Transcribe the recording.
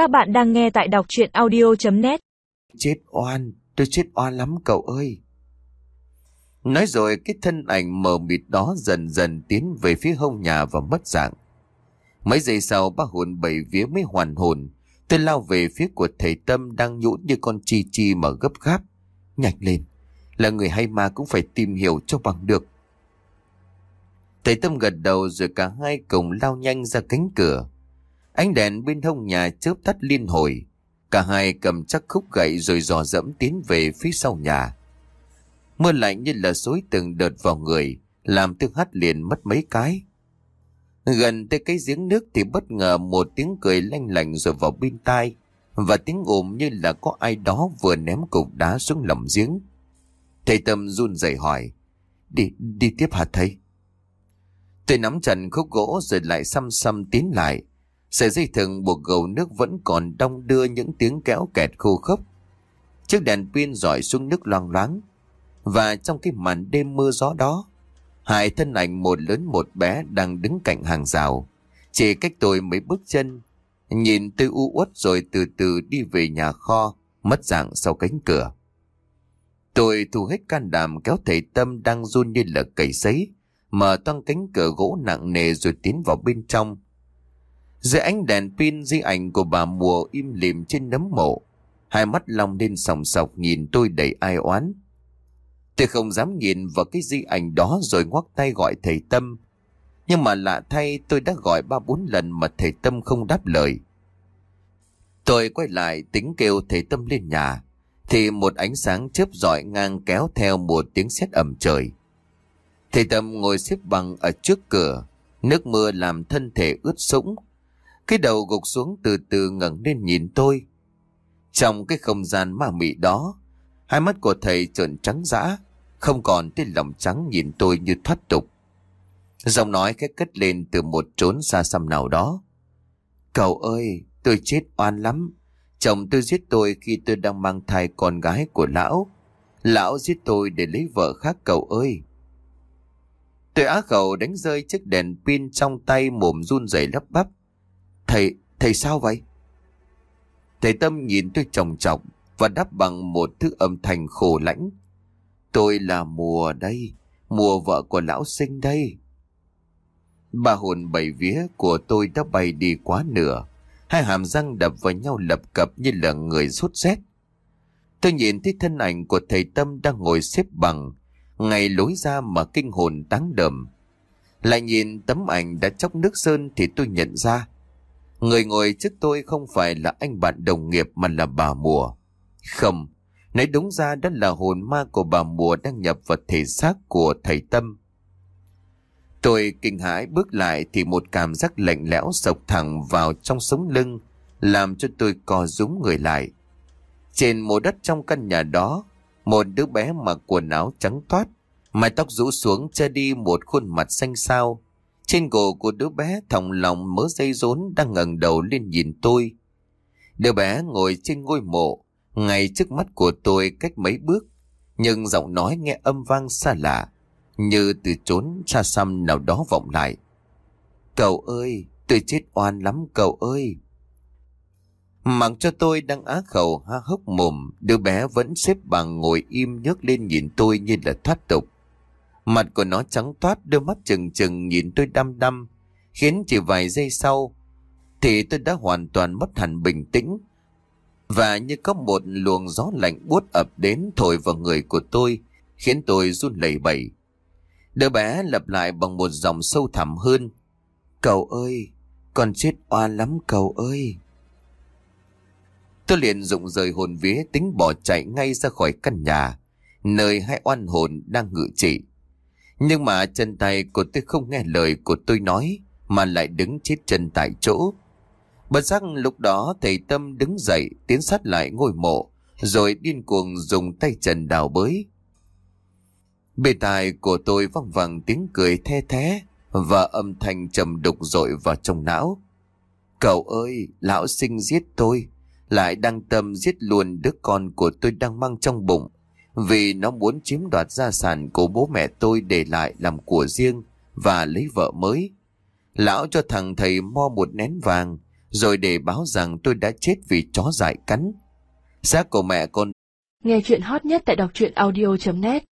Các bạn đang nghe tại đọc chuyện audio.net Chết oan, tôi chết oan lắm cậu ơi. Nói rồi cái thân ảnh mờ mịt đó dần dần tiến về phía hông nhà và mất dạng. Mấy giây sau ba hồn bảy vía mới hoàn hồn. Tôi lao về phía của thầy Tâm đang nhũn như con chi chi mà gấp gáp. Nhạch lên, là người hay ma cũng phải tìm hiểu cho bằng được. Thầy Tâm gật đầu rồi cả hai cùng lao nhanh ra cánh cửa. Ánh đèn bên hông nhà chớp tắt liên hồi. Cả hai cầm chắc khúc gậy rồi dò dẫm tiến về phía sau nhà. Mưa lạnh như là xối từng đợt vào người, làm tôi hắt liền mất mấy cái. Gần tới cái giếng nước thì bất ngờ một tiếng cười lanh lành rồi vào bên tai, và tiếng ồm như là có ai đó vừa ném cục đá xuống lòng giếng. Thầy Tâm run rẩy hỏi, đi, đi tiếp hả thầy? Tôi nắm chặt khúc gỗ rồi lại xăm xăm tiến lại. Sợi dây thừng buộc gầu nước vẫn còn đong đưa những tiếng kéo kẹt khô khốc. Chiếc đèn pin dọi xuống nước loang loáng. Và trong cái màn đêm mưa gió đó, hai thân ảnh một lớn một bé đang đứng cạnh hàng rào. Chỉ cách tôi mấy bước chân, nhìn tôi u uất rồi từ từ đi về nhà kho, mất dạng sau cánh cửa. Tôi thu hết can đảm kéo thầy Tâm đang run như là cầy sấy, mở toang cánh cửa gỗ nặng nề rồi tiến vào bên trong. Dưới ánh đèn pin di ảnh của bà mùa im lìm trên nấm mộ, hai mắt long lên sòng sọc nhìn tôi đầy ai oán. Tôi không dám nhìn vào cái di ảnh đó rồi ngoắc tay gọi thầy Tâm. Nhưng mà lạ thay tôi đã gọi ba bốn lần mà thầy Tâm không đáp lời. Tôi quay lại tính kêu thầy Tâm lên nhà. Thì một ánh sáng chớp rọi ngang kéo theo một tiếng sét ẩm trời. Thầy Tâm ngồi xếp bằng ở trước cửa. Nước mưa làm thân thể ướt sũng. Cái đầu gục xuống từ từ ngẩng lên nhìn tôi. Trong cái không gian ma mị đó, hai mắt của thầy trợn trắng dã, không còn cái lòng trắng nhìn tôi như thoát tục. Giọng nói khẽ cất lên từ một trốn xa xăm nào đó. Cậu ơi, tôi chết oan lắm. Chồng tôi giết tôi khi tôi đang mang thai con gái của lão. Lão giết tôi để lấy vợ khác cậu ơi. Tôi á khẩu đánh rơi chiếc đèn pin trong tay mồm run rẩy lắp bắp. Thầy, thầy sao vậy? Thầy Tâm nhìn tôi trọng trọng và đáp bằng một thứ âm thanh khổ lãnh. Tôi là mùa đây, mùa vợ của lão sinh đây. Ba hồn bảy vía của tôi đã bay đi quá nửa. Hai hàm răng đập vào nhau lập cập như là người sốt rét. Tôi nhìn thấy thân ảnh của thầy Tâm đang ngồi xếp bằng, ngay lối ra mà kinh hồn táng đầm. Lại nhìn tấm ảnh đã chóc nước sơn thì tôi nhận ra. Người ngồi trước tôi không phải là anh bạn đồng nghiệp mà là bà mùa. Không, nói đúng ra đó là hồn ma của bà mùa đang nhập vào thể xác của thầy Tâm. Tôi kinh hãi bước lại thì một cảm giác lạnh lẽo sộc thẳng vào trong sống lưng, làm cho tôi co rúm người lại. Trên mồ đất trong căn nhà đó, một đứa bé mặc quần áo trắng toát, mái tóc rũ xuống che đi một khuôn mặt xanh xao. Trên cổ của đứa bé thòng lòng mớ dây rốn đang ngẩng đầu lên nhìn tôi. Đứa bé ngồi trên ngôi mộ, ngay trước mắt của tôi cách mấy bước, nhưng giọng nói nghe âm vang xa lạ, như từ trốn xa xăm nào đó vọng lại. Cậu ơi, tôi chết oan lắm cậu ơi. Mặc cho tôi đang á khẩu ha hốc mồm, đứa bé vẫn xếp bằng ngồi im nhấc lên nhìn tôi như là thoát tục. Mặt của nó trắng toát, đôi mắt trừng trừng nhìn tôi đăm đăm, khiến chỉ vài giây sau, thì tôi đã hoàn toàn mất hẳn bình tĩnh. Và như có một luồng gió lạnh buốt ập đến thổi vào người của tôi, khiến tôi run lẩy bẩy. Đứa bé lặp lại bằng một dòng sâu thẳm hơn. Cậu ơi, con chết oan lắm cậu ơi. Tôi liền rụng rời hồn vía tính bỏ chạy ngay ra khỏi căn nhà, nơi hai oan hồn đang ngự trị. Nhưng mà chân tay của tôi không nghe lời của tôi nói, mà lại đứng chết chân tại chỗ. Bất giác lúc đó thầy Tâm đứng dậy tiến sát lại ngôi mộ, rồi điên cuồng dùng tay trần đào bới. Bề tài của tôi văng vẳng tiếng cười the thế và âm thanh trầm đục dội vào trong não. Cậu ơi, lão sinh giết tôi, lại đang tâm giết luôn đứa con của tôi đang mang trong bụng, vì nó muốn chiếm đoạt gia sản của bố mẹ tôi để lại làm của riêng và lấy vợ mới. Lão cho thằng thầy mo một nén vàng, rồi để báo rằng tôi đã chết vì chó dại cắn. Xác của mẹ con Nghe chuyện hot nhất tại đọc truyện audio.net